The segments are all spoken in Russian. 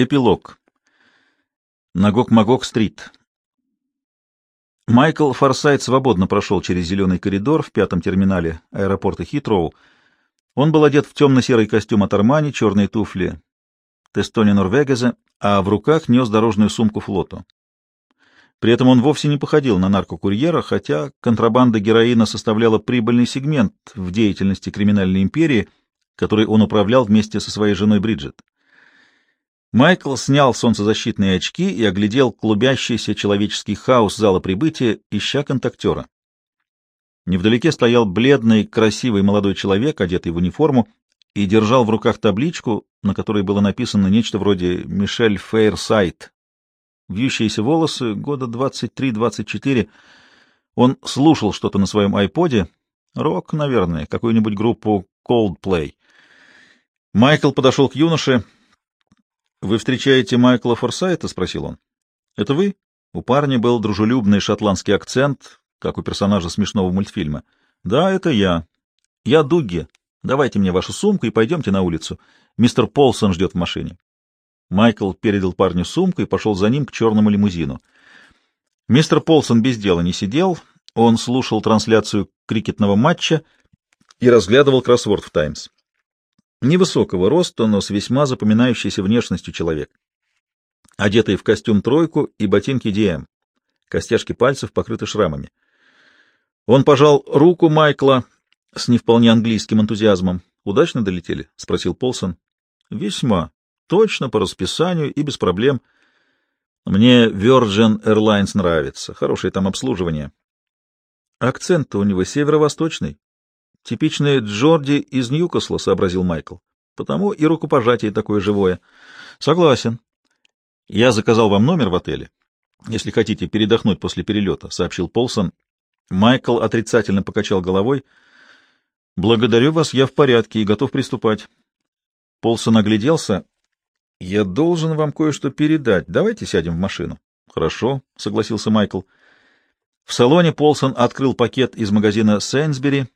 Эпилог. Нагок-Магок-стрит. Майкл Форсайт свободно прошел через зеленый коридор в пятом терминале аэропорта Хитроу. Он был одет в темно-серый костюм от Армани, черные туфли Тестони Норвегезе, а в руках нес дорожную сумку флоту. При этом он вовсе не походил на наркокурьера, хотя контрабанда героина составляла прибыльный сегмент в деятельности криминальной империи, которой он управлял вместе со своей женой Бриджит. Майкл снял солнцезащитные очки и оглядел клубящийся человеческий хаос зала прибытия, ища контактера. Невдалеке стоял бледный, красивый молодой человек, одетый в униформу, и держал в руках табличку, на которой было написано нечто вроде «Мишель Фейрсайт». Вьющиеся волосы, года 23-24. Он слушал что-то на своем айподе. Рок, наверное, какую-нибудь группу Coldplay. Майкл подошел к юноше — «Вы встречаете Майкла Форсайта?» — спросил он. «Это вы?» У парня был дружелюбный шотландский акцент, как у персонажа смешного мультфильма. «Да, это я. Я Дугги. Давайте мне вашу сумку и пойдемте на улицу. Мистер Полсон ждет в машине». Майкл передал парню сумку и пошел за ним к черному лимузину. Мистер Полсон без дела не сидел, он слушал трансляцию крикетного матча и разглядывал кроссворд в «Таймс». Невысокого роста, но с весьма запоминающейся внешностью человек. Одетый в костюм тройку и ботинки DM. Костяшки пальцев покрыты шрамами. Он пожал руку Майкла с не вполне английским энтузиазмом. «Удачно долетели?» — спросил Полсон. «Весьма. Точно, по расписанию и без проблем. Мне Virgin Airlines нравится. Хорошее там обслуживание». «Акцент-то у него северо-восточный», Типичный Джорди из Ньюкасла, — сообразил Майкл. Потому и рукопожатие такое живое. Согласен. Я заказал вам номер в отеле. Если хотите передохнуть после перелета, — сообщил Полсон. Майкл отрицательно покачал головой. Благодарю вас, я в порядке и готов приступать. Полсон огляделся. Я должен вам кое-что передать. Давайте сядем в машину. Хорошо, — согласился Майкл. В салоне Полсон открыл пакет из магазина Сейнсбери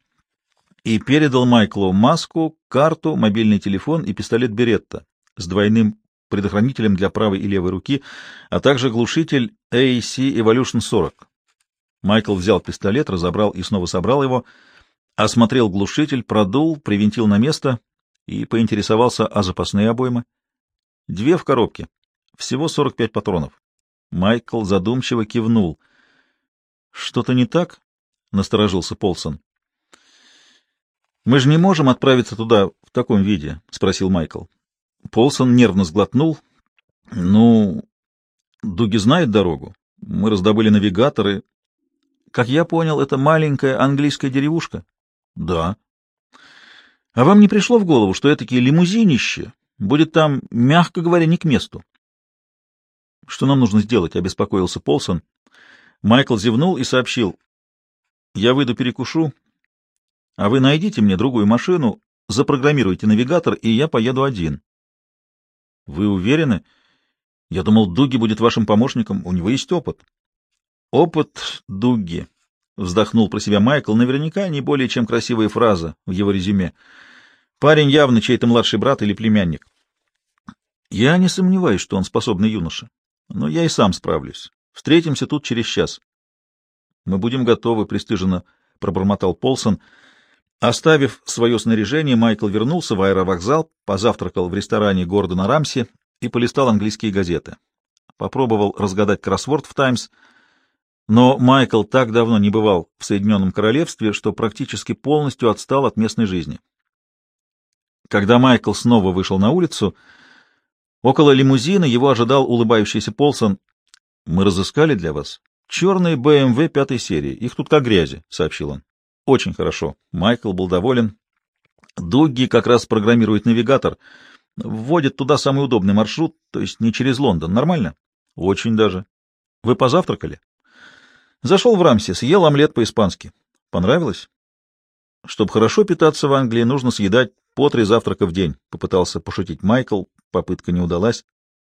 и передал Майклу маску, карту, мобильный телефон и пистолет Беретта с двойным предохранителем для правой и левой руки, а также глушитель AC Evolution 40. Майкл взял пистолет, разобрал и снова собрал его, осмотрел глушитель, продул, привинтил на место и поинтересовался о запасные обоймы. Две в коробке, всего 45 патронов. Майкл задумчиво кивнул. — Что-то не так? — насторожился Полсон. Мы же не можем отправиться туда в таком виде, спросил Майкл. Полсон нервно сглотнул. Ну, Дуги знает дорогу. Мы раздобыли навигаторы. Как я понял, это маленькая английская деревушка. Да. А вам не пришло в голову, что это лимузинище будет там, мягко говоря, не к месту? Что нам нужно сделать? обеспокоился Полсон. Майкл зевнул и сообщил: "Я выйду перекушу, а вы найдите мне другую машину, запрограммируйте навигатор, и я поеду один. — Вы уверены? Я думал, Дуги будет вашим помощником, у него есть опыт. — Опыт Дуги, — вздохнул про себя Майкл, наверняка не более чем красивая фраза в его резюме. Парень явно чей-то младший брат или племянник. Я не сомневаюсь, что он способный юноша, но я и сам справлюсь. Встретимся тут через час. — Мы будем готовы, — пристыженно пробормотал Полсон, — Оставив свое снаряжение, Майкл вернулся в аэровокзал, позавтракал в ресторане Гордона Рамси и полистал английские газеты. Попробовал разгадать кроссворд в «Таймс», но Майкл так давно не бывал в Соединенном Королевстве, что практически полностью отстал от местной жизни. Когда Майкл снова вышел на улицу, около лимузина его ожидал улыбающийся Полсон. «Мы разыскали для вас черные БМВ пятой серии. Их тут как грязи», — сообщил он. Очень хорошо. Майкл был доволен. Дуги как раз программирует навигатор. Вводит туда самый удобный маршрут, то есть не через Лондон. Нормально? Очень даже. Вы позавтракали? Зашел в Рамси, съел омлет по-испански. Понравилось? Чтобы хорошо питаться в Англии, нужно съедать по три завтрака в день, попытался пошутить Майкл. Попытка не удалась.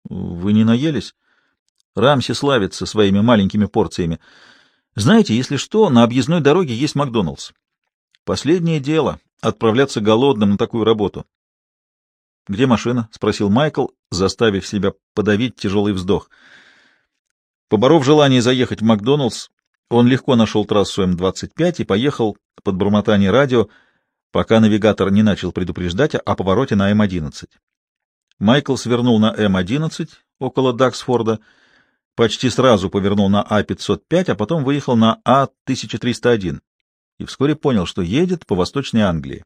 Вы не наелись? Рамси славится своими маленькими порциями. Знаете, если что, на объездной дороге есть Макдоналдс. Последнее дело — отправляться голодным на такую работу. Где машина? — спросил Майкл, заставив себя подавить тяжелый вздох. Поборов желание заехать в Макдоналдс, он легко нашел трассу М-25 и поехал под бормотание радио, пока навигатор не начал предупреждать о повороте на М-11. Майкл свернул на М-11 около Даксфорда, почти сразу повернул на А-505, а потом выехал на А-1301 и вскоре понял, что едет по Восточной Англии.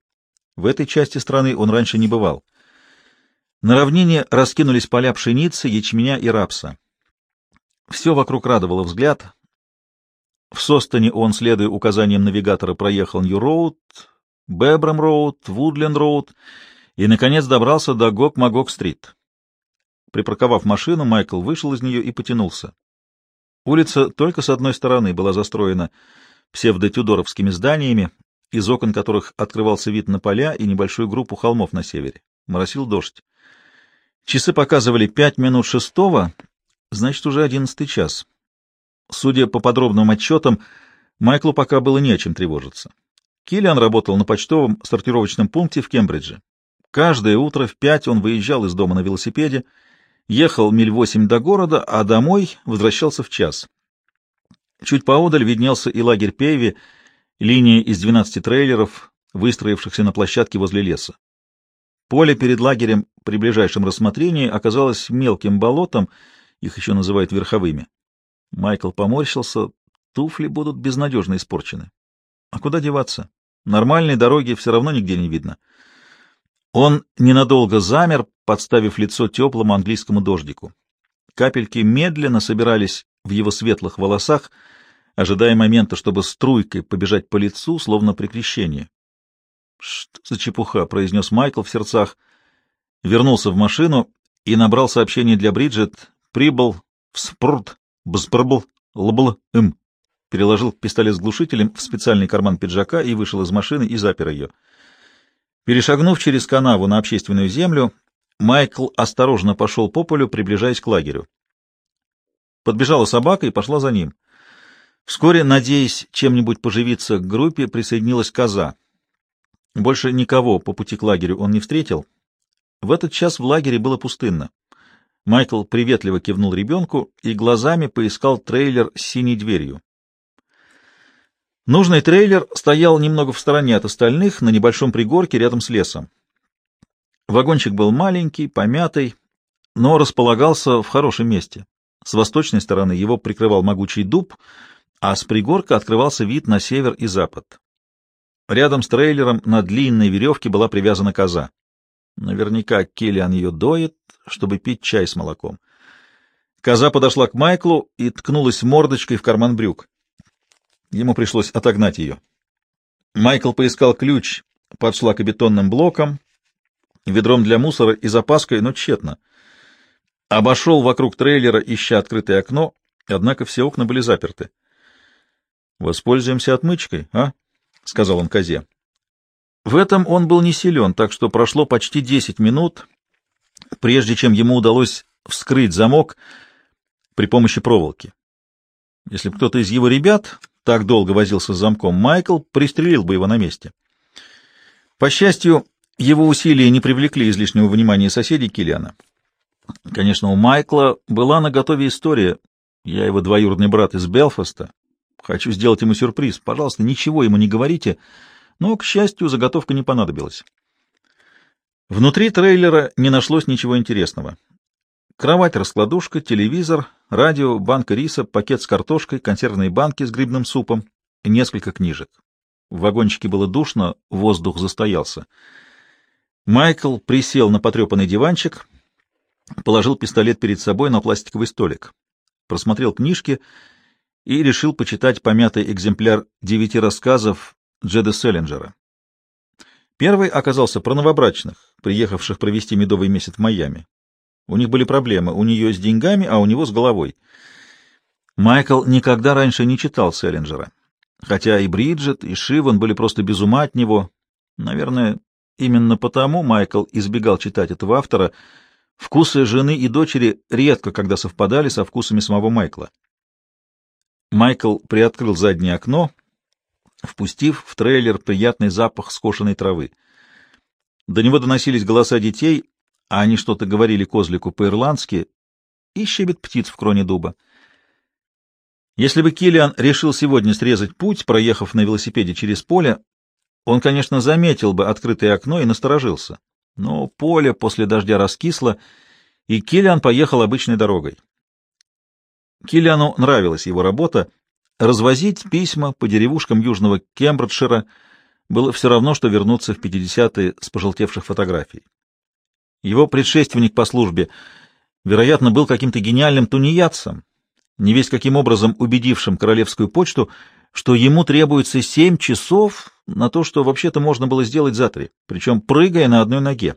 В этой части страны он раньше не бывал. На равнине раскинулись поля пшеницы, ячменя и рапса. Все вокруг радовало взгляд. В Состоне он, следуя указаниям навигатора, проехал Нью-Роуд, Бебрам-Роуд, Вудленд-Роуд и, наконец, добрался до Гок-Магок-Стрит. Припарковав машину, Майкл вышел из нее и потянулся. Улица только с одной стороны была застроена псевдотюдоровскими зданиями, из окон которых открывался вид на поля и небольшую группу холмов на севере. Моросил дождь. Часы показывали пять минут шестого, значит, уже одиннадцатый час. Судя по подробным отчетам, Майклу пока было не о чем тревожиться. Киллиан работал на почтовом сортировочном пункте в Кембридже. Каждое утро в пять он выезжал из дома на велосипеде, ехал миль восемь до города, а домой возвращался в час. Чуть поодаль виднелся и лагерь Пейви, линия из двенадцати трейлеров, выстроившихся на площадке возле леса. Поле перед лагерем при ближайшем рассмотрении оказалось мелким болотом, их еще называют верховыми. Майкл поморщился, туфли будут безнадежно испорчены. А куда деваться? Нормальной дороги все равно нигде не видно. Он ненадолго замер, подставив лицо теплому английскому дождику. Капельки медленно собирались в его светлых волосах, ожидая момента, чтобы струйкой побежать по лицу, словно при крещении. — Что за чепуха? — произнес Майкл в сердцах. Вернулся в машину и набрал сообщение для Бриджит. Прибыл в спрут, бспрбл, лбл, им. Переложил пистолет с глушителем в специальный карман пиджака и вышел из машины и запер ее. Перешагнув через канаву на общественную землю, Майкл осторожно пошел по полю, приближаясь к лагерю. Подбежала собака и пошла за ним. Вскоре, надеясь чем-нибудь поживиться, к группе присоединилась коза. Больше никого по пути к лагерю он не встретил. В этот час в лагере было пустынно. Майкл приветливо кивнул ребенку и глазами поискал трейлер с синей дверью. Нужный трейлер стоял немного в стороне от остальных, на небольшом пригорке рядом с лесом. Вагончик был маленький, помятый, но располагался в хорошем месте. С восточной стороны его прикрывал могучий дуб, а с пригорка открывался вид на север и запад. Рядом с трейлером на длинной веревке была привязана коза. Наверняка Келлиан ее доит, чтобы пить чай с молоком. Коза подошла к Майклу и ткнулась мордочкой в карман брюк. Ему пришлось отогнать ее. Майкл поискал ключ под шлакобетонным блоком, ведром для мусора и запаской, но тщетно. Обошел вокруг трейлера, ища открытое окно, однако все окна были заперты. — Воспользуемся отмычкой, а? — сказал он козе. В этом он был не силен, так что прошло почти десять минут, прежде чем ему удалось вскрыть замок при помощи проволоки. Если кто-то из его ребят так долго возился с замком, Майкл пристрелил бы его на месте. По счастью, его усилия не привлекли излишнего внимания соседей Киллиана. Конечно, у Майкла была на готове история. Я его двоюродный брат из Белфаста. Хочу сделать ему сюрприз. Пожалуйста, ничего ему не говорите. Но, к счастью, заготовка не понадобилась. Внутри трейлера не нашлось ничего интересного. Кровать-раскладушка, телевизор, радио, банка риса, пакет с картошкой, консервные банки с грибным супом несколько книжек. В вагончике было душно, воздух застоялся. Майкл присел на потрепанный диванчик, положил пистолет перед собой на пластиковый столик, просмотрел книжки и решил почитать помятый экземпляр девяти рассказов Джеда Селлинджера. Первый оказался про новобрачных, приехавших провести медовый месяц в Майами. У них были проблемы, у нее с деньгами, а у него с головой. Майкл никогда раньше не читал Селлинджера, хотя и Бриджит, и Шиван были просто без ума от него. Наверное, Именно потому Майкл избегал читать этого автора. Вкусы жены и дочери редко когда совпадали со вкусами самого Майкла. Майкл приоткрыл заднее окно, впустив в трейлер приятный запах скошенной травы. До него доносились голоса детей, а они что-то говорили козлику по-ирландски, и щебет птиц в кроне дуба. Если бы Килиан решил сегодня срезать путь, проехав на велосипеде через поле, он, конечно, заметил бы открытое окно и насторожился. Но поле после дождя раскисло, и Килиан поехал обычной дорогой. Килиану нравилась его работа. Развозить письма по деревушкам южного Кембриджшира было все равно, что вернуться в 50-е с пожелтевших фотографий. Его предшественник по службе, вероятно, был каким-то гениальным тунеядцем, не весь каким образом убедившим королевскую почту, что ему требуется семь часов на то, что вообще-то можно было сделать за три, причем прыгая на одной ноге.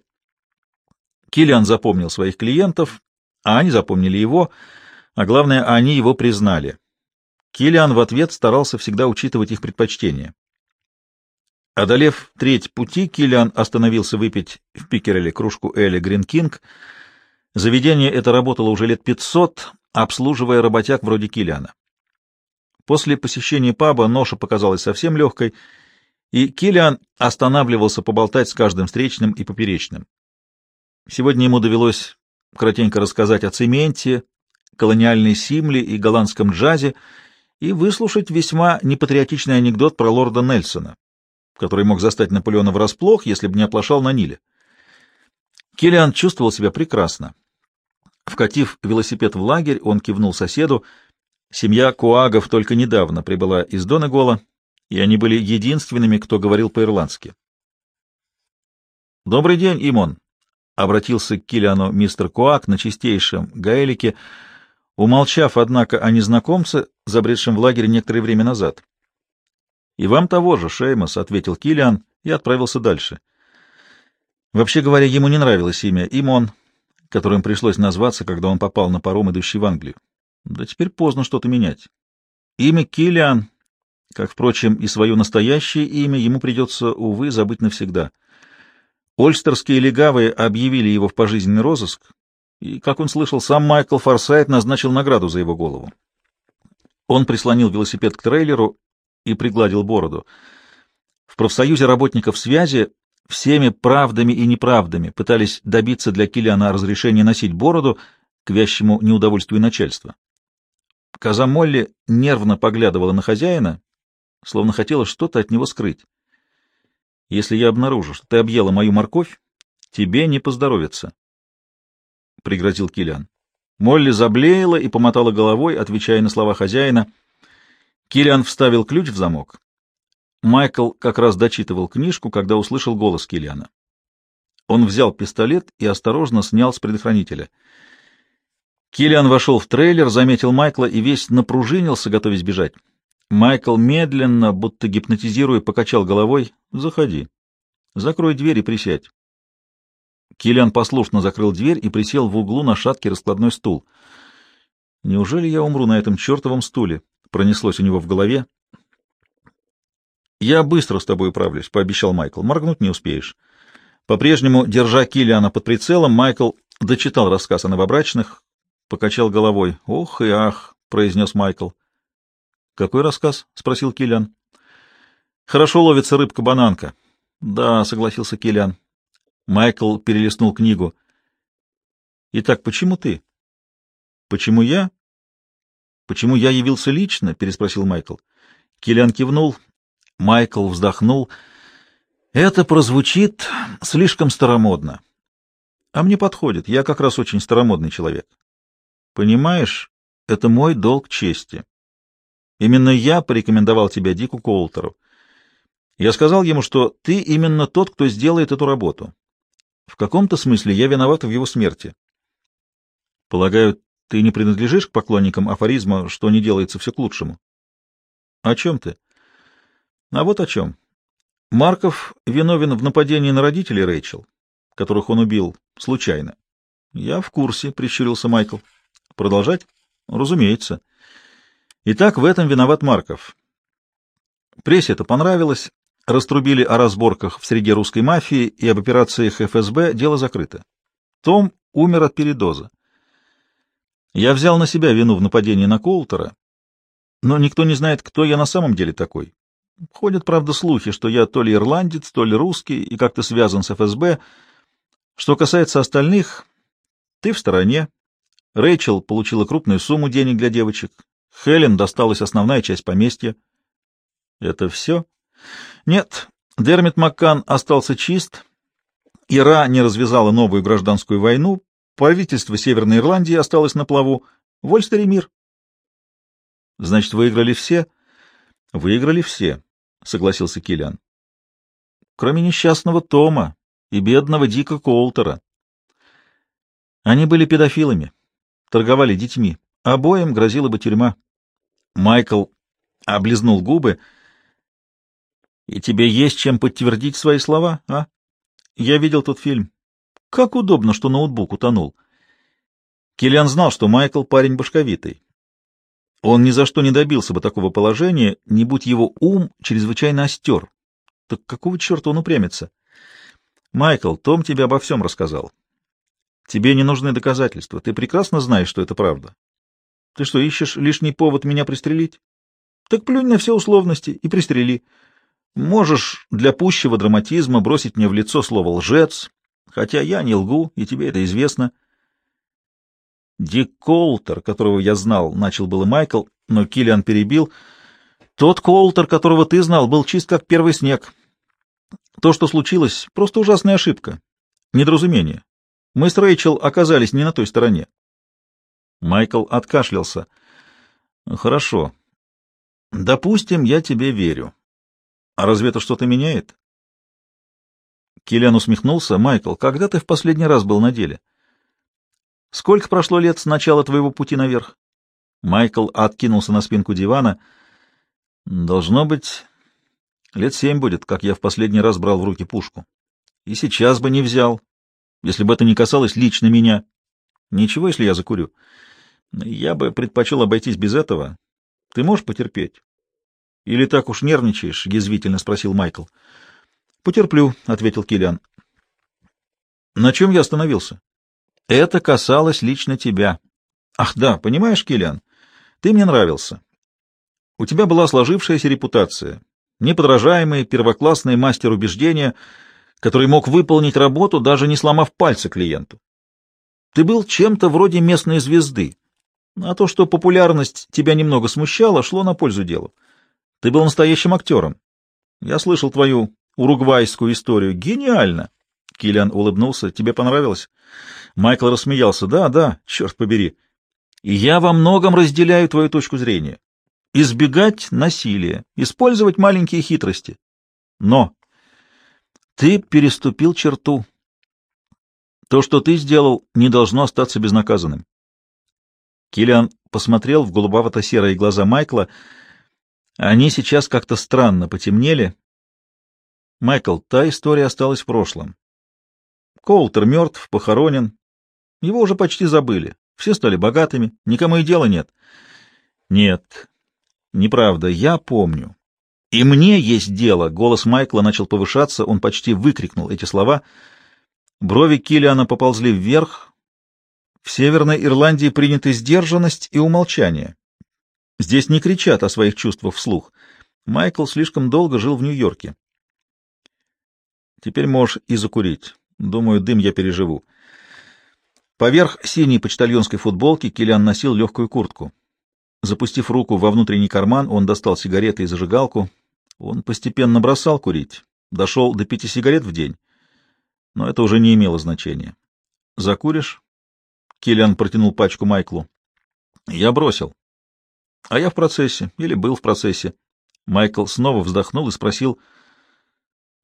Киллиан запомнил своих клиентов, а они запомнили его, а главное, они его признали. Киллиан в ответ старался всегда учитывать их предпочтения. Одолев треть пути, Киллиан остановился выпить в Пикереле кружку Эля Грин Кинг. Заведение это работало уже лет пятьсот, обслуживая работяг вроде Киллиана. После посещения паба ноша показалась совсем легкой, и Киллиан останавливался поболтать с каждым встречным и поперечным. Сегодня ему довелось кратенько рассказать о цементе, колониальной симле и голландском джазе и выслушать весьма непатриотичный анекдот про лорда Нельсона, который мог застать Наполеона врасплох, если бы не оплошал на Ниле. Киллиан чувствовал себя прекрасно. Вкатив велосипед в лагерь, он кивнул соседу. Семья Куагов только недавно прибыла из Донегола, и они были единственными, кто говорил по-ирландски. «Добрый день, Имон», — обратился к Киллиану мистер Куак на чистейшем гаэлике, умолчав, однако, о незнакомце, забредшем в лагерь некоторое время назад. «И вам того же, Шеймос», — ответил Киллиан и отправился дальше. Вообще говоря, ему не нравилось имя Имон, которым пришлось назваться, когда он попал на паром, идущий в Англию. Да теперь поздно что-то менять. Имя Киллиан, как, впрочем, и свое настоящее имя, ему придется, увы, забыть навсегда. Ольстерские легавые объявили его в пожизненный розыск, и, как он слышал, сам Майкл Форсайт назначил награду за его голову. Он прислонил велосипед к трейлеру и пригладил бороду. В профсоюзе работников связи всеми правдами и неправдами пытались добиться для Киллиана разрешения носить бороду к вящему неудовольствию начальства. Коза Молли нервно поглядывала на хозяина, словно хотела что-то от него скрыть. «Если я обнаружу, что ты объела мою морковь, тебе не поздоровится», — пригрозил Киллиан. Молли заблеяла и помотала головой, отвечая на слова хозяина. Киллиан вставил ключ в замок Майкл как раз дочитывал книжку, когда услышал голос Киллиана. Он взял пистолет и осторожно снял с предохранителя. Киллиан вошел в трейлер, заметил Майкла и весь напружинился, готовясь бежать. Майкл медленно, будто гипнотизируя, покачал головой. «Заходи. Закрой дверь и присядь». Киллиан послушно закрыл дверь и присел в углу на шаткий раскладной стул. «Неужели я умру на этом чертовом стуле?» — пронеслось у него в голове. «Я быстро с тобой управлюсь», — пообещал Майкл. «Моргнуть не успеешь». По-прежнему, держа Киллиана под прицелом, Майкл дочитал рассказ о новобрачных, покачал головой. «Ох и ах», — произнес Майкл. «Какой рассказ?» — спросил Киллиан. «Хорошо ловится рыбка-бананка». «Да», — согласился Киллиан. Майкл перелистнул книгу. «Итак, почему ты?» «Почему я?» «Почему я явился лично?» — переспросил Майкл. Киллиан кивнул. Майкл вздохнул. Это прозвучит слишком старомодно. А мне подходит. Я как раз очень старомодный человек. Понимаешь, это мой долг чести. Именно я порекомендовал тебя Дику Коултеру. Я сказал ему, что ты именно тот, кто сделает эту работу. В каком-то смысле я виноват в его смерти. Полагаю, ты не принадлежишь к поклонникам афоризма, что не делается все к лучшему? О чем ты? А вот о чем. Марков виновен в нападении на родителей Рэйчел, которых он убил случайно. Я в курсе, прищурился Майкл. Продолжать? Разумеется. Итак, в этом виноват Марков. Прессе это понравилось, раструбили о разборках в среде русской мафии и об операциях ФСБ, дело закрыто. Том умер от передоза. Я взял на себя вину в нападении на Коултера, но никто не знает, кто я на самом деле такой. Ходят, правда, слухи, что я то ли ирландец, то ли русский и как-то связан с ФСБ. Что касается остальных, ты в стороне. Рэйчел получила крупную сумму денег для девочек. Хелен досталась основная часть поместья. Это все? Нет, Дермит Маккан остался чист. Ира не развязала новую гражданскую войну. Правительство Северной Ирландии осталось на плаву. Вольстер и мир. Значит, выиграли все? Выиграли все, согласился Киллиан. Кроме несчастного Тома и бедного Дика Колтера. Они были педофилами, торговали детьми. Обоим грозила бы тюрьма. Майкл облизнул губы. И тебе есть чем подтвердить свои слова, а? Я видел тот фильм. Как удобно, что ноутбук утонул. Киллиан знал, что Майкл парень башковитый. Он ни за что не добился бы такого положения, не будь его ум чрезвычайно остер. Так какого черта он упрямится? Майкл, Том тебе обо всем рассказал. Тебе не нужны доказательства. Ты прекрасно знаешь, что это правда. Ты что, ищешь лишний повод меня пристрелить? Так плюнь на все условности и пристрели. Можешь для пущего драматизма бросить мне в лицо слово «лжец», хотя я не лгу, и тебе это известно. Дик Колтер, которого я знал, начал было Майкл, но Киллиан перебил. Тот Колтер, которого ты знал, был чист как первый снег. То, что случилось, просто ужасная ошибка. Недоразумение. Мы с Рэйчел оказались не на той стороне. Майкл откашлялся. Хорошо. Допустим, я тебе верю. А разве это что-то меняет? Киллиан усмехнулся. Майкл, когда ты в последний раз был на деле? Сколько прошло лет с начала твоего пути наверх? Майкл откинулся на спинку дивана. Должно быть, лет семь будет, как я в последний раз брал в руки пушку. И сейчас бы не взял, если бы это не касалось лично меня. Ничего, если я закурю. Я бы предпочел обойтись без этого. Ты можешь потерпеть? Или так уж нервничаешь? — язвительно спросил Майкл. — Потерплю, — ответил Киллиан. — На чем я остановился? — Это касалось лично тебя. — Ах, да, понимаешь, Киллиан, ты мне нравился. У тебя была сложившаяся репутация, неподражаемый первоклассный мастер убеждения, который мог выполнить работу, даже не сломав пальца клиенту. Ты был чем-то вроде местной звезды, а то, что популярность тебя немного смущала, шло на пользу делу. Ты был настоящим актером. Я слышал твою уругвайскую историю. Гениально!» Киллиан улыбнулся. «Тебе понравилось?» Майкл рассмеялся. «Да, да, черт побери. И я во многом разделяю твою точку зрения. Избегать насилия, использовать маленькие хитрости. Но ты переступил черту. То, что ты сделал, не должно остаться безнаказанным. Киллиан посмотрел в голубовато-серые глаза Майкла. Они сейчас как-то странно потемнели. Майкл, та история осталась в прошлом. Коултер мертв, похоронен. Его уже почти забыли. Все стали богатыми, никому и дела нет. Нет, неправда, я помню. И мне есть дело. Голос Майкла начал повышаться, он почти выкрикнул эти слова. Брови Киллиана поползли вверх, в Северной Ирландии приняты сдержанность и умолчание. Здесь не кричат о своих чувствах вслух. Майкл слишком долго жил в Нью-Йорке. Теперь можешь и закурить. Думаю, дым я переживу. Поверх синей почтальонской футболки Киллиан носил легкую куртку. Запустив руку во внутренний карман, он достал сигареты и зажигалку. Он постепенно бросал курить. Дошел до пяти сигарет в день. Но это уже не имело значения. «Закуришь?» Киллиан протянул пачку Майклу. Я бросил. А я в процессе, или был в процессе. Майкл снова вздохнул и спросил,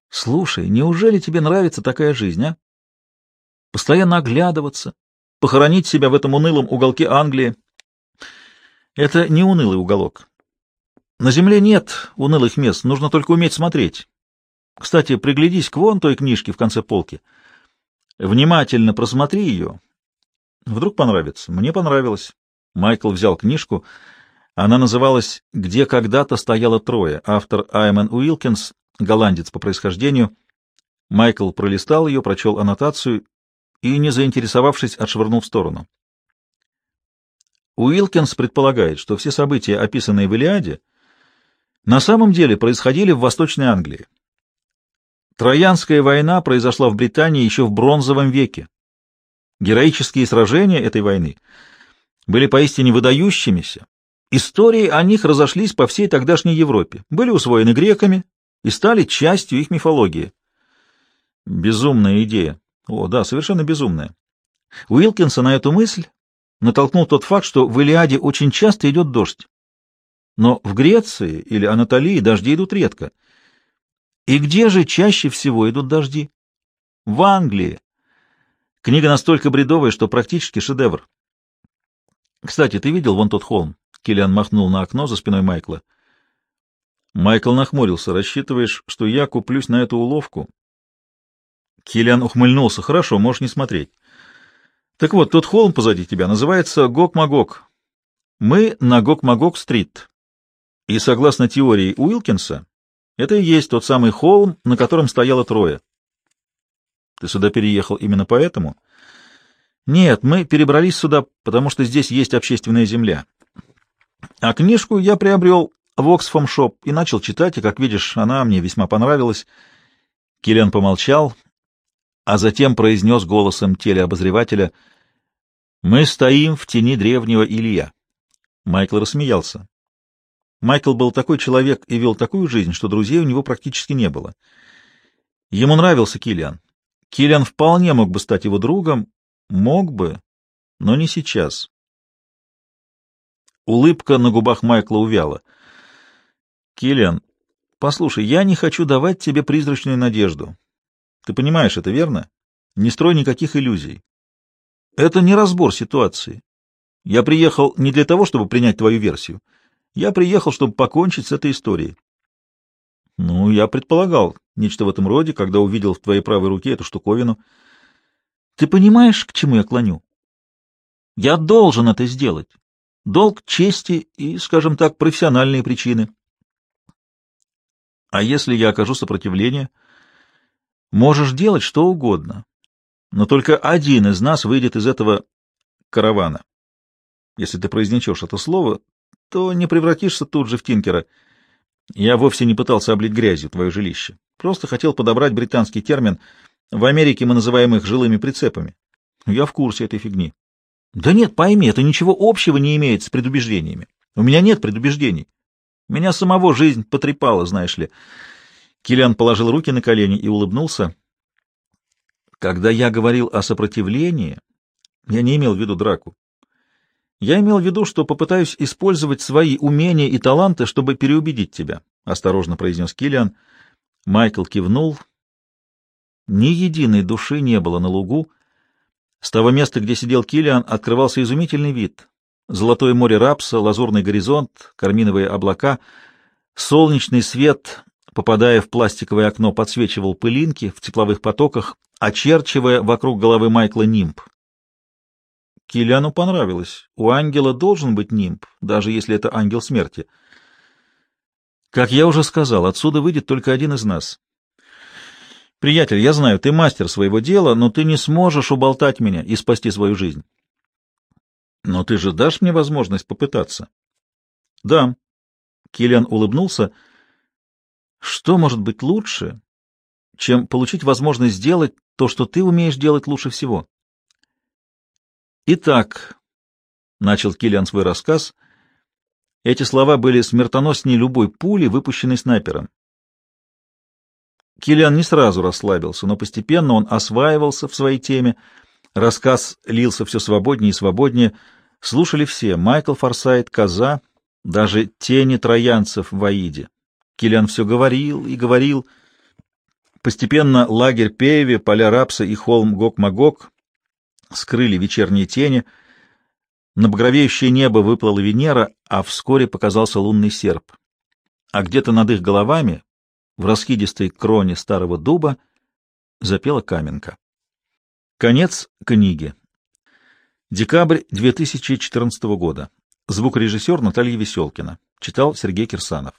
«Слушай, неужели тебе нравится такая жизнь, а? Постоянно оглядываться, похоронить себя в этом унылом уголке Англии. Это не унылый уголок. На земле нет унылых мест, нужно только уметь смотреть. Кстати, приглядись к вон той книжке в конце полки. Внимательно просмотри ее, Вдруг понравится. Мне понравилось. Майкл взял книжку. Она называлась «Где когда-то стояло трое». Автор Айман Уилкинс, голландец по происхождению. Майкл пролистал ее, прочел аннотацию и, не заинтересовавшись, отшвырнул в сторону. Уилкинс предполагает, что все события, описанные в Илиаде, на самом деле происходили в Восточной Англии. Троянская война произошла в Британии еще в бронзовом веке. Героические сражения этой войны были поистине выдающимися. Истории о них разошлись по всей тогдашней Европе, были усвоены греками и стали частью их мифологии. Безумная идея. О, да, совершенно безумная. Уилкинса на эту мысль натолкнул тот факт, что в Илиаде очень часто идет дождь. Но в Греции или Анатолии дожди идут редко. И где же чаще всего идут дожди? В Англии. Книга настолько бредовая, что практически шедевр. Кстати, ты видел вон тот холм? Киллиан махнул на окно за спиной Майкла. Майкл нахмурился. Рассчитываешь, что я куплюсь на эту уловку? Киллиан ухмыльнулся. Хорошо, можешь не смотреть. Так вот, тот холм позади тебя называется Гок-Магок. Мы на Гок-Магок-стрит. И согласно теории Уилкинса, это и есть тот самый холм, на котором стояло трое. Ты сюда переехал именно поэтому? Нет, мы перебрались сюда, потому что здесь есть общественная земля. А книжку я приобрел в Оксфом Шоп и начал читать, и, как видишь, она мне весьма понравилась. Киллиан помолчал, а затем произнес голосом телеобозревателя «Мы стоим в тени древнего Илья». Майкл рассмеялся. Майкл был такой человек и вел такую жизнь, что друзей у него практически не было. Ему нравился Киллиан. Киллиан вполне мог бы стать его другом, мог бы, но не сейчас. Улыбка на губах Майкла увяла. Киллиан, послушай, я не хочу давать тебе призрачную надежду. Ты понимаешь это, верно? Не строй никаких иллюзий. Это не разбор ситуации. Я приехал не для того, чтобы принять твою версию. Я приехал, чтобы покончить с этой историей. Ну, я предполагал нечто в этом роде, когда увидел в твоей правой руке эту штуковину. Ты понимаешь, к чему я клоню? Я должен это сделать. Долг чести и, скажем так, профессиональные причины. А если я окажу сопротивление? Можешь делать что угодно, но только один из нас выйдет из этого каравана. Если ты произнесешь это слово, то не превратишься тут же в Тинкера. Я вовсе не пытался облить грязью твое жилище. Просто хотел подобрать британский термин. В Америке мы называем их жилыми прицепами. Я в курсе этой фигни. Да нет, пойми, это ничего общего не имеет с предубеждениями. У меня нет предубеждений. Меня самого жизнь потрепала, знаешь ли. Килиан положил руки на колени и улыбнулся. Когда я говорил о сопротивлении, я не имел в виду драку. Я имел в виду, что попытаюсь использовать свои умения и таланты, чтобы переубедить тебя, — осторожно произнес Килиан. Майкл кивнул. Ни единой души не было на лугу. С того места, где сидел Килиан, открывался изумительный вид. Золотое море рапса, лазурный горизонт, карминовые облака, солнечный свет попадая в пластиковое окно, подсвечивал пылинки в тепловых потоках, очерчивая вокруг головы Майкла нимб. Киллиану понравилось. У ангела должен быть нимб, даже если это ангел смерти. Как я уже сказал, отсюда выйдет только один из нас. Приятель, я знаю, ты мастер своего дела, но ты не сможешь уболтать меня и спасти свою жизнь. Но ты же дашь мне возможность попытаться? Да. Киллиан улыбнулся. — что может быть лучше, чем получить возможность сделать то, что ты умеешь делать лучше всего? Итак, — начал Киллиан свой рассказ, — эти слова были смертоноснее любой пули, выпущенной снайпером. Киллиан не сразу расслабился, но постепенно он осваивался в своей теме. Рассказ лился все свободнее и свободнее. Слушали все — Майкл Форсайт, Коза, даже тени троянцев в Аиде. Киллиан все говорил и говорил. Постепенно лагерь Пееви, поля Рапса и холм Гок-Магок скрыли вечерние тени. На багровеющее небо выплыла Венера, а вскоре показался лунный серп. А где-то над их головами, в расхидистой кроне старого дуба, запела каменка. Конец книги. Декабрь 2014 года. Звукорежиссер Наталья Веселкина. Читал Сергей Кирсанов.